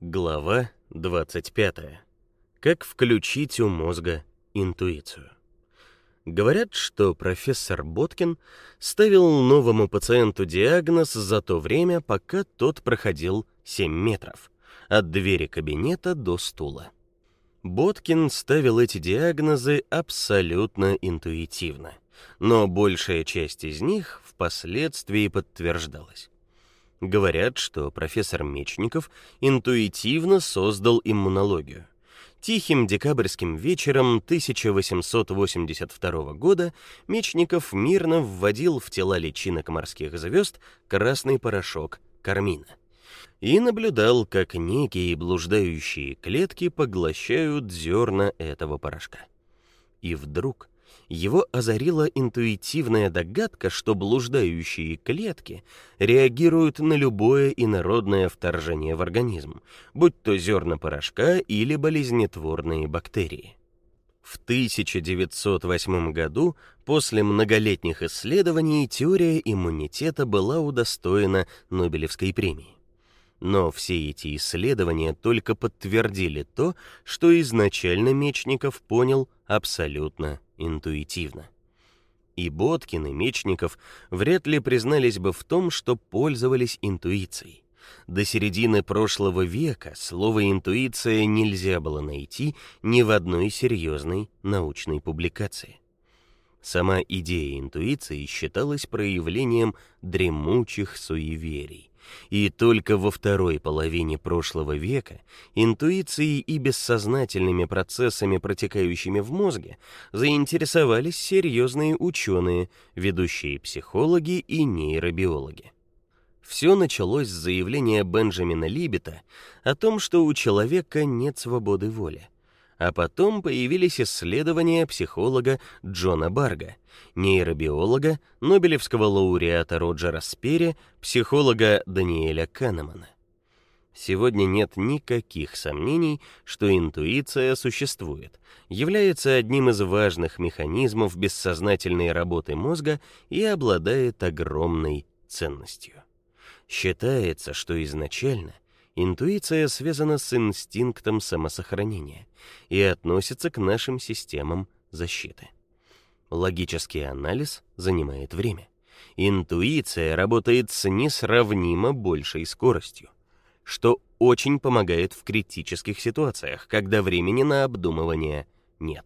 Глава 25. Как включить у мозга интуицию. Говорят, что профессор Боткин ставил новому пациенту диагноз за то время, пока тот проходил 7 метров от двери кабинета до стула. Боткин ставил эти диагнозы абсолютно интуитивно, но большая часть из них впоследствии подтверждалась. Говорят, что профессор Мечников интуитивно создал иммунологию. Тихим декабрьским вечером 1882 года Мечников мирно вводил в тела личинок морских звезд красный порошок кармина и наблюдал, как некие блуждающие клетки поглощают зерна этого порошка. И вдруг его озарила интуитивная догадка, что блуждающие клетки реагируют на любое инородное вторжение в организм, будь то зерна порошка или болезнетворные бактерии. В 1908 году, после многолетних исследований, теория иммунитета была удостоена Нобелевской премии. Но все эти исследования только подтвердили то, что изначально Мечников понял абсолютно интуитивно. И Боткин, и Мечников вряд ли признались бы в том, что пользовались интуицией. До середины прошлого века слово интуиция нельзя было найти ни в одной серьезной научной публикации. Сама идея интуиции считалась проявлением дремучих суеверий и только во второй половине прошлого века интуицией и бессознательными процессами, протекающими в мозге, заинтересовались серьезные ученые, ведущие психологи и нейробиологи. Все началось с заявления Бенджамина Либета о том, что у человека нет свободы воли а потом появились исследования психолога Джона Барга, нейробиолога, Нобелевского лауреата Роджера Спери, психолога Даниэля Канемана. Сегодня нет никаких сомнений, что интуиция существует, является одним из важных механизмов бессознательной работы мозга и обладает огромной ценностью. Считается, что изначально Интуиция связана с инстинктом самосохранения и относится к нашим системам защиты. Логический анализ занимает время. Интуиция работает с несравнимо большей скоростью, что очень помогает в критических ситуациях, когда времени на обдумывание нет.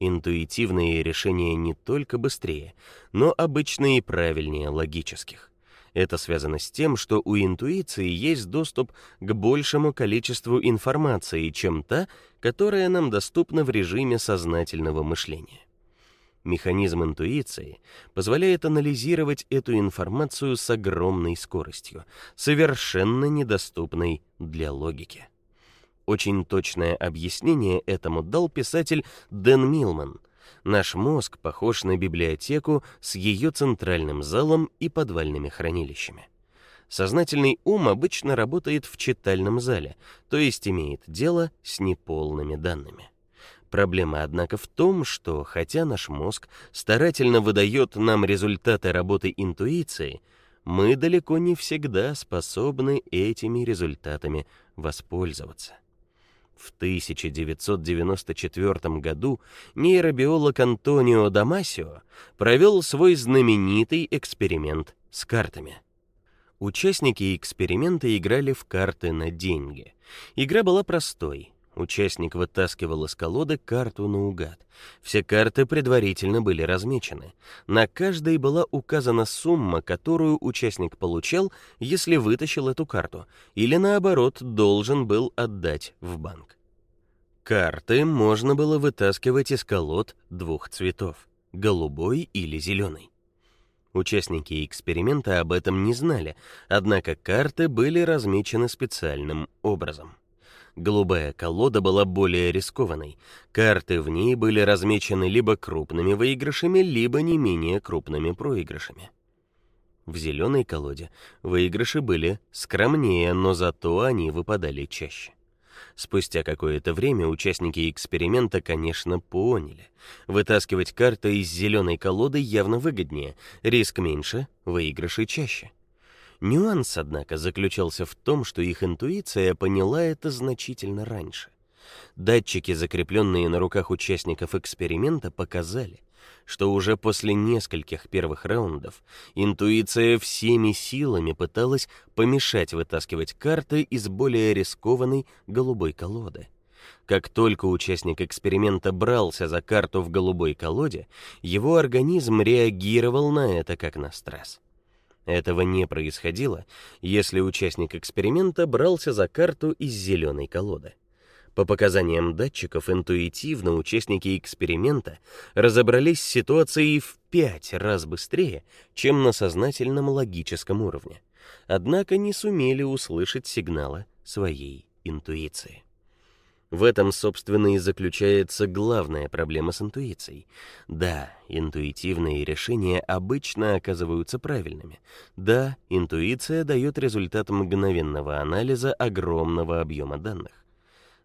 Интуитивные решения не только быстрее, но обычно и правильнее логических. Это связано с тем, что у интуиции есть доступ к большему количеству информации, чем та, которая нам доступна в режиме сознательного мышления. Механизм интуиции позволяет анализировать эту информацию с огромной скоростью, совершенно недоступной для логики. Очень точное объяснение этому дал писатель Дэн Милман, Наш мозг похож на библиотеку с ее центральным залом и подвальными хранилищами. Сознательный ум обычно работает в читальном зале, то есть имеет дело с неполными данными. Проблема, однако, в том, что хотя наш мозг старательно выдает нам результаты работы интуиции, мы далеко не всегда способны этими результатами воспользоваться. В 1994 году нейробиолог Антонио Дамасио провел свой знаменитый эксперимент с картами. Участники эксперимента играли в карты на деньги. Игра была простой. Участник вытаскивал из колоды карту наугад. Все карты предварительно были размечены. На каждой была указана сумма, которую участник получал, если вытащил эту карту, или наоборот, должен был отдать в банк. Карты можно было вытаскивать из колод двух цветов: голубой или зеленый. Участники эксперимента об этом не знали, однако карты были размечены специальным образом. Голубая колода была более рискованной. Карты в ней были размечены либо крупными выигрышами, либо не менее крупными проигрышами. В зеленой колоде выигрыши были скромнее, но зато они выпадали чаще. Спустя какое-то время участники эксперимента, конечно, поняли. Вытаскивать карты из зеленой колоды явно выгоднее, риск меньше, выигрыши чаще. Нюанс, однако, заключался в том, что их интуиция поняла это значительно раньше. Датчики, закрепленные на руках участников эксперимента, показали, что уже после нескольких первых раундов интуиция всеми силами пыталась помешать вытаскивать карты из более рискованной голубой колоды. Как только участник эксперимента брался за карту в голубой колоде, его организм реагировал на это как на стресс. Этого не происходило, если участник эксперимента брался за карту из зеленой колоды. По показаниям датчиков, интуитивно участники эксперимента разобрались с ситуацией в пять раз быстрее, чем на сознательном логическом уровне. Однако не сумели услышать сигнала своей интуиции. В этом, собственно, и заключается главная проблема с интуицией. Да, интуитивные решения обычно оказываются правильными. Да, интуиция дает результат мгновенного анализа огромного объема данных.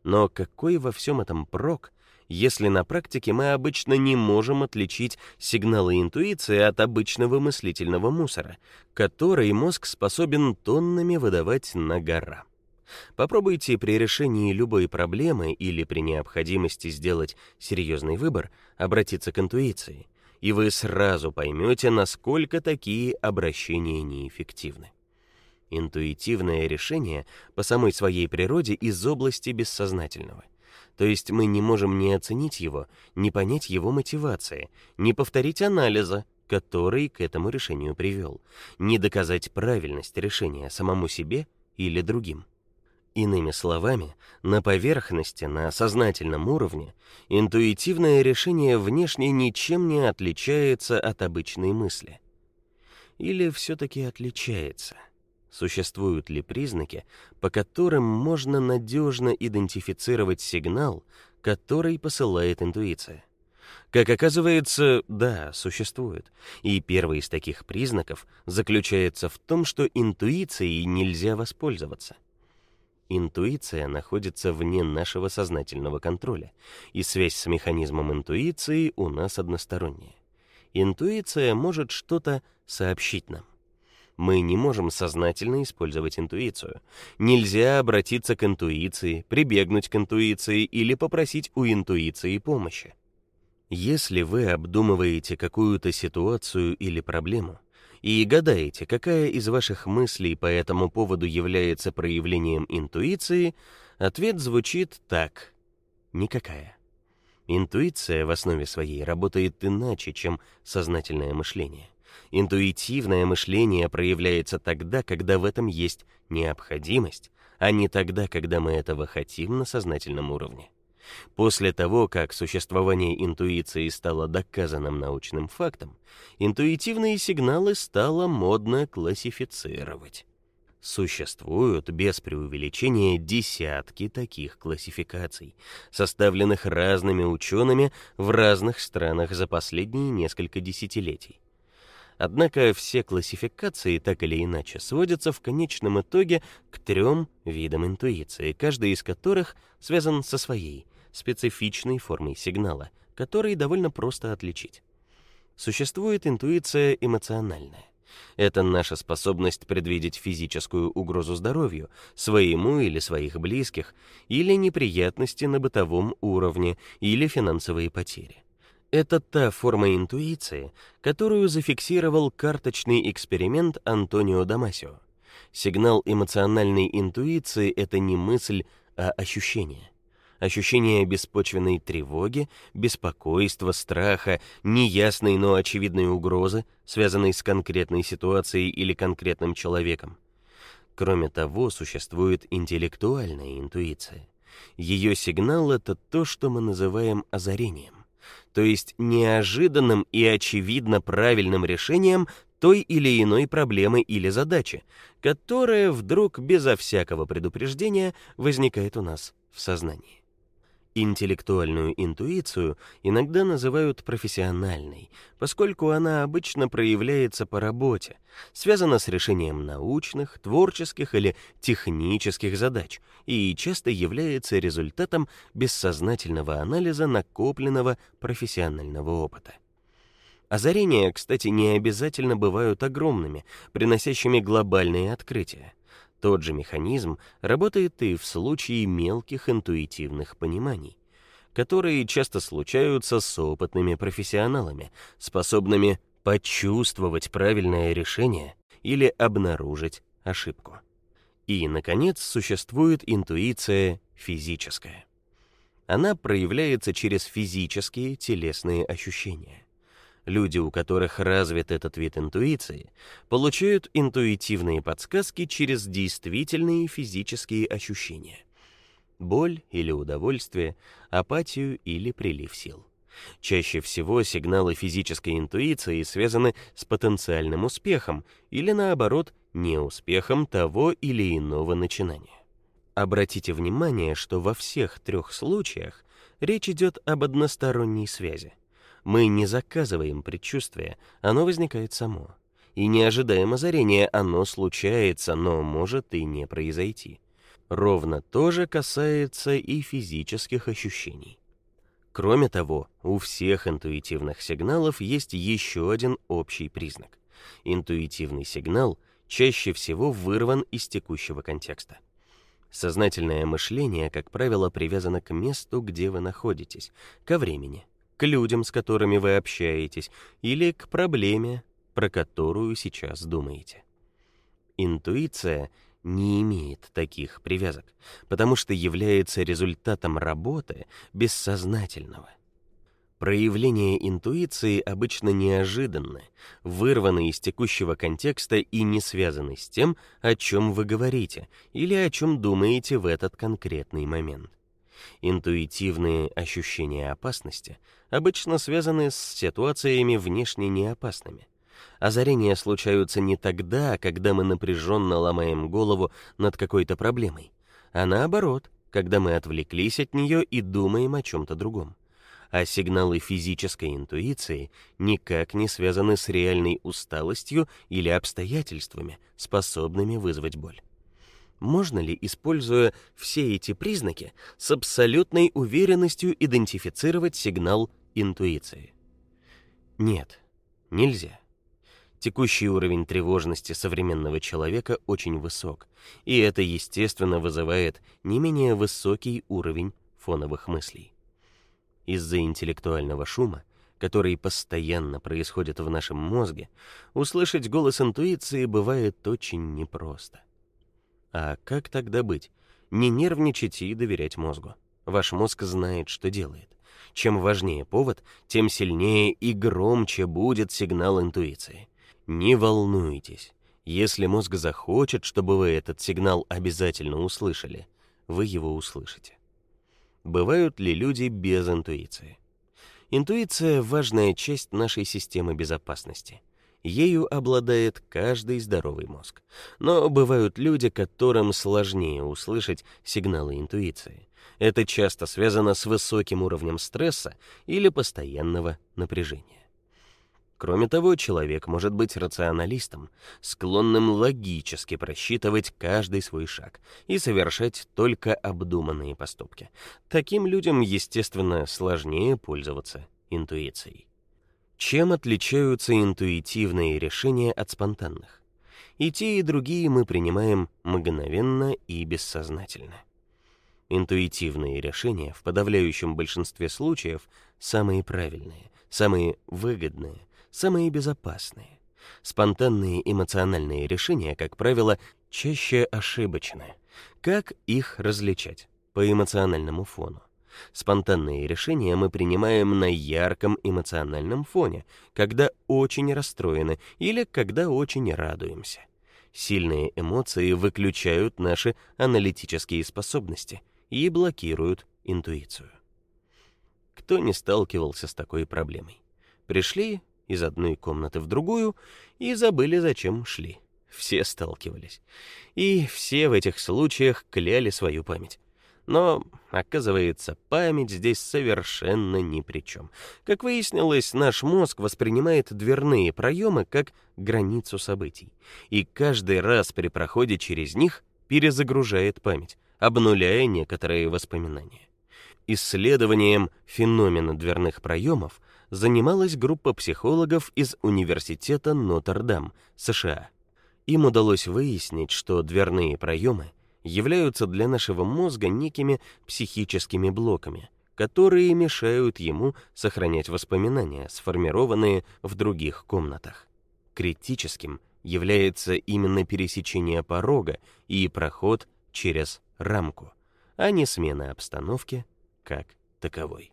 Но какой во всем этом прок, если на практике мы обычно не можем отличить сигналы интуиции от обычного мыслительного мусора, который мозг способен тоннами выдавать на гора? Попробуйте при решении любой проблемы или при необходимости сделать серьезный выбор обратиться к интуиции, и вы сразу поймете, насколько такие обращения неэффективны. Интуитивное решение по самой своей природе из области бессознательного. То есть мы не можем ни оценить его, ни понять его мотивации, ни повторить анализа, который к этому решению привел, ни доказать правильность решения самому себе или другим. Иными словами, на поверхности, на сознательном уровне, интуитивное решение внешне ничем не отличается от обычной мысли. Или все таки отличается? Существуют ли признаки, по которым можно надежно идентифицировать сигнал, который посылает интуиция? Как оказывается, да, существуют. И первый из таких признаков заключается в том, что интуицией нельзя воспользоваться. Интуиция находится вне нашего сознательного контроля, и связь с механизмом интуиции у нас односторонняя. Интуиция может что-то сообщить нам мы не можем сознательно использовать интуицию. Нельзя обратиться к интуиции, прибегнуть к интуиции или попросить у интуиции помощи. Если вы обдумываете какую-то ситуацию или проблему и гадаете, какая из ваших мыслей по этому поводу является проявлением интуиции, ответ звучит так: никакая. Интуиция в основе своей работает иначе, чем сознательное мышление. Интуитивное мышление проявляется тогда, когда в этом есть необходимость, а не тогда, когда мы этого хотим на сознательном уровне. После того, как существование интуиции стало доказанным научным фактом, интуитивные сигналы стало модно классифицировать. Существуют без преувеличения десятки таких классификаций, составленных разными учеными в разных странах за последние несколько десятилетий. Однако все классификации так или иначе сводятся в конечном итоге к трем видам интуиции, каждый из которых связан со своей специфичной формой сигнала, который довольно просто отличить. Существует интуиция эмоциональная. Это наша способность предвидеть физическую угрозу здоровью, своему или своих близких, или неприятности на бытовом уровне, или финансовые потери. Это та форма интуиции, которую зафиксировал карточный эксперимент Антонио Дамасио. Сигнал эмоциональной интуиции это не мысль, а ощущение. Ощущение беспочвенной тревоги, беспокойства, страха, неясной, но очевидной угрозы, связанной с конкретной ситуацией или конкретным человеком. Кроме того, существует интеллектуальная интуиция. Ее сигнал это то, что мы называем озарением то есть неожиданным и очевидно правильным решением той или иной проблемы или задачи, которая вдруг безо всякого предупреждения возникает у нас в сознании. Интеллектуальную интуицию иногда называют профессиональной, поскольку она обычно проявляется по работе, связана с решением научных, творческих или технических задач и часто является результатом бессознательного анализа накопленного профессионального опыта. Озарения, кстати, не обязательно бывают огромными, приносящими глобальные открытия. Тот же механизм работает и в случае мелких интуитивных пониманий, которые часто случаются с опытными профессионалами, способными почувствовать правильное решение или обнаружить ошибку. И наконец, существует интуиция физическая. Она проявляется через физические телесные ощущения. Люди, у которых развит этот вид интуиции, получают интуитивные подсказки через действительные физические ощущения. Боль или удовольствие, апатию или прилив сил. Чаще всего сигналы физической интуиции связаны с потенциальным успехом или наоборот, неуспехом того или иного начинания. Обратите внимание, что во всех трех случаях речь идет об односторонней связи. Мы не заказываем предчувствие, оно возникает само. И не ожидаем озарения, оно случается, но может и не произойти. Ровно то же касается и физических ощущений. Кроме того, у всех интуитивных сигналов есть еще один общий признак. Интуитивный сигнал чаще всего вырван из текущего контекста. Сознательное мышление, как правило, привязано к месту, где вы находитесь, ко времени, к людям, с которыми вы общаетесь, или к проблеме, про которую сейчас думаете. Интуиция не имеет таких привязок, потому что является результатом работы бессознательного. Проявления интуиции обычно неожиданны, вырваны из текущего контекста и не связаны с тем, о чем вы говорите или о чем думаете в этот конкретный момент. Интуитивные ощущения опасности обычно связаны с ситуациями внешне неопасными. Озарения случаются не тогда, когда мы напряженно ломаем голову над какой-то проблемой, а наоборот, когда мы отвлеклись от нее и думаем о чем то другом. А сигналы физической интуиции никак не связаны с реальной усталостью или обстоятельствами, способными вызвать боль. Можно ли, используя все эти признаки, с абсолютной уверенностью идентифицировать сигнал интуиции? Нет, нельзя. Текущий уровень тревожности современного человека очень высок, и это естественно вызывает не менее высокий уровень фоновых мыслей. Из-за интеллектуального шума, который постоянно происходит в нашем мозге, услышать голос интуиции бывает очень непросто. А как тогда быть? Не нервничать и доверять мозгу. Ваш мозг знает, что делает. Чем важнее повод, тем сильнее и громче будет сигнал интуиции. Не волнуйтесь. Если мозг захочет, чтобы вы этот сигнал обязательно услышали, вы его услышите. Бывают ли люди без интуиции? Интуиция важная часть нашей системы безопасности. Ею обладает каждый здоровый мозг. Но бывают люди, которым сложнее услышать сигналы интуиции. Это часто связано с высоким уровнем стресса или постоянного напряжения. Кроме того, человек может быть рационалистом, склонным логически просчитывать каждый свой шаг и совершать только обдуманные поступки. Таким людям, естественно, сложнее пользоваться интуицией. Чем отличаются интуитивные решения от спонтанных? И те, и другие мы принимаем мгновенно и бессознательно. Интуитивные решения в подавляющем большинстве случаев самые правильные, самые выгодные, самые безопасные. Спонтанные эмоциональные решения, как правило, чаще ошибочны. Как их различать по эмоциональному фону? Спонтанные решения мы принимаем на ярком эмоциональном фоне, когда очень расстроены или когда очень радуемся. Сильные эмоции выключают наши аналитические способности и блокируют интуицию. Кто не сталкивался с такой проблемой? Пришли из одной комнаты в другую и забыли, зачем шли. Все сталкивались. И все в этих случаях кляли свою память. Но, оказывается, память здесь совершенно ни при чем. Как выяснилось, наш мозг воспринимает дверные проемы как границу событий, и каждый раз при проходе через них перезагружает память, обнуляя некоторые воспоминания. Исследованием феномена дверных проемов занималась группа психологов из Университета Нотр-Дам, США. Им удалось выяснить, что дверные проемы являются для нашего мозга некими психическими блоками, которые мешают ему сохранять воспоминания, сформированные в других комнатах. Критическим является именно пересечение порога и проход через рамку, а не смена обстановки как таковой.